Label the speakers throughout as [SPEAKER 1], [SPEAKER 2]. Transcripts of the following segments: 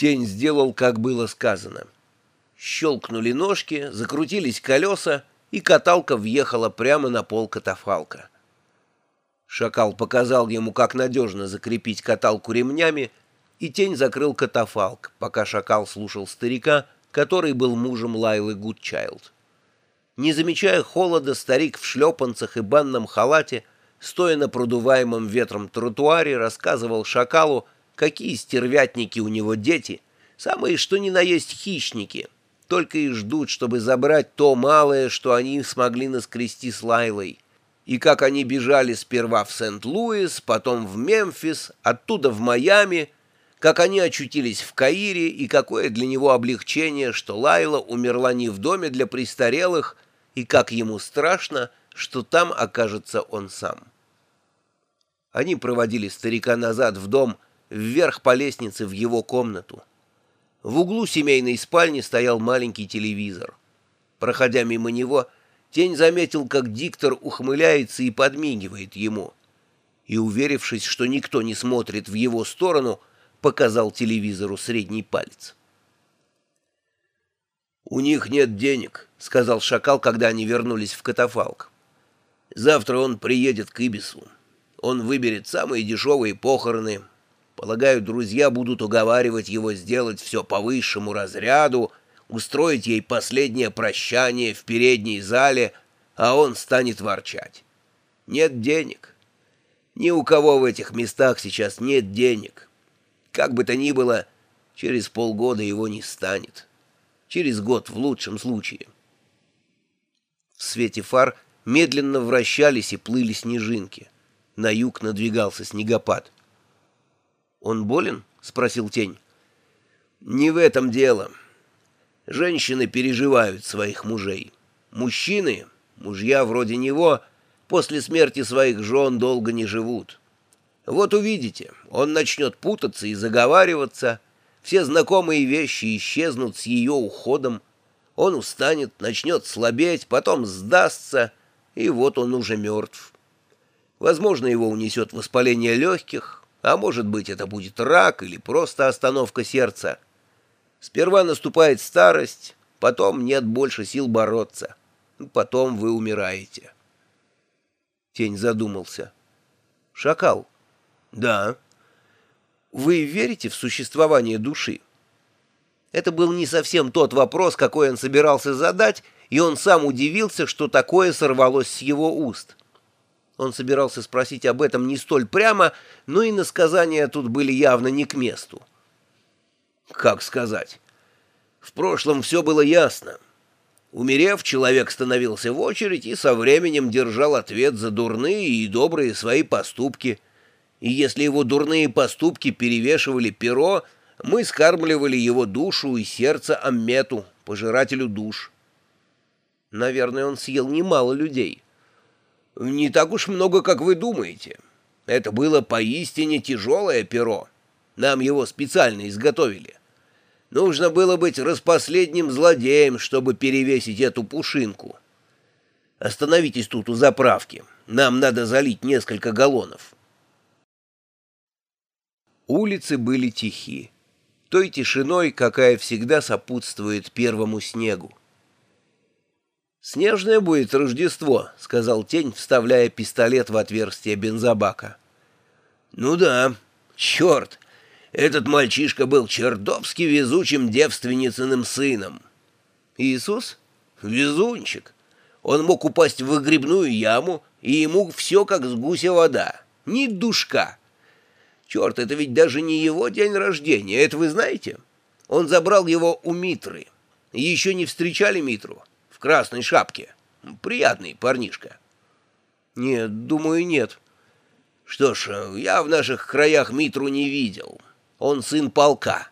[SPEAKER 1] Тень сделал, как было сказано. Щелкнули ножки, закрутились колеса, и каталка въехала прямо на пол катафалка. Шакал показал ему, как надежно закрепить каталку ремнями, и тень закрыл катафалк, пока шакал слушал старика, который был мужем Лайлы Гудчайлд. Не замечая холода, старик в шлепанцах и банном халате, стоя на продуваемом ветром тротуаре, рассказывал шакалу, какие стервятники у него дети, самые что ни на есть хищники, только и ждут, чтобы забрать то малое, что они смогли наскрести с Лайлой и как они бежали сперва в Сент-Луис, потом в Мемфис, оттуда в Майами, как они очутились в Каире, и какое для него облегчение, что Лайла умерла не в доме для престарелых, и как ему страшно, что там окажется он сам. Они проводили старика назад в дом, вверх по лестнице в его комнату. В углу семейной спальни стоял маленький телевизор. Проходя мимо него, Тень заметил, как диктор ухмыляется и подмигивает ему. И, уверившись, что никто не смотрит в его сторону, показал телевизору средний палец. «У них нет денег», — сказал Шакал, когда они вернулись в катафалк. «Завтра он приедет к Ибису. Он выберет самые дешевые похороны. Полагаю, друзья будут уговаривать его сделать все по высшему разряду, устроить ей последнее прощание в передней зале, а он станет ворчать. Нет денег. Ни у кого в этих местах сейчас нет денег. Как бы то ни было, через полгода его не станет. Через год в лучшем случае. В свете фар медленно вращались и плыли снежинки. На юг надвигался снегопад. «Он болен?» — спросил тень. «Не в этом дело. Женщины переживают своих мужей. Мужчины, мужья вроде него, после смерти своих жен долго не живут. Вот увидите, он начнет путаться и заговариваться, все знакомые вещи исчезнут с ее уходом, он устанет, начнет слабеть, потом сдастся, и вот он уже мертв. Возможно, его унесет воспаление легких, а может быть, это будет рак или просто остановка сердца. Сперва наступает старость, потом нет больше сил бороться. Потом вы умираете. Тень задумался. Шакал. Да. Вы верите в существование души? Это был не совсем тот вопрос, какой он собирался задать, и он сам удивился, что такое сорвалось с его уст. Он собирался спросить об этом не столь прямо, но и насказания тут были явно не к месту. Как сказать? В прошлом все было ясно. Умерев, человек становился в очередь и со временем держал ответ за дурные и добрые свои поступки. И если его дурные поступки перевешивали перо, мы скармливали его душу и сердце Аммету, пожирателю душ. Наверное, он съел немало людей. Не так уж много, как вы думаете. Это было поистине тяжелое перо. Нам его специально изготовили. Нужно было быть распоследним злодеем, чтобы перевесить эту пушинку. Остановитесь тут у заправки. Нам надо залить несколько галлонов. Улицы были тихи. Той тишиной, какая всегда сопутствует первому снегу. «Снежное будет Рождество», — сказал Тень, вставляя пистолет в отверстие бензобака. «Ну да, черт, этот мальчишка был чертовски везучим девственницыным сыном. Иисус? Везунчик. Он мог упасть в выгребную яму, и ему все как с гуся вода. Ни душка. Черт, это ведь даже не его день рождения, это вы знаете? Он забрал его у Митры. Еще не встречали Митру? Красной шапке. Приятный парнишка. Нет, думаю, нет. Что ж, я в наших краях Митру не видел. Он сын полка.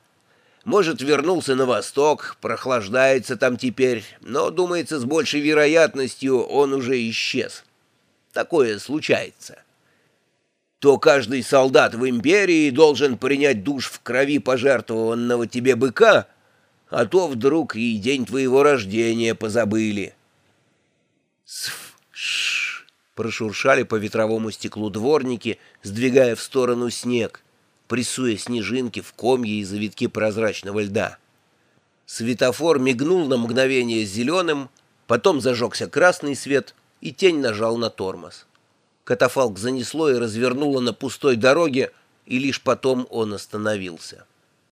[SPEAKER 1] Может, вернулся на восток, прохлаждается там теперь, но, думается, с большей вероятностью он уже исчез. Такое случается. То каждый солдат в империи должен принять душ в крови пожертвованного тебе быка, а то вдруг и день твоего рождения позабыли. Сф, прошуршали по ветровому стеклу дворники, сдвигая в сторону снег. прессуя снежинки в комья и завитки прозрачного льда. Светофор мигнул на мгновение зеленым, потом зажегся красный свет, и тень нажал на тормоз. Катафалк занесло и развернуло на пустой дороге, и лишь потом он остановился.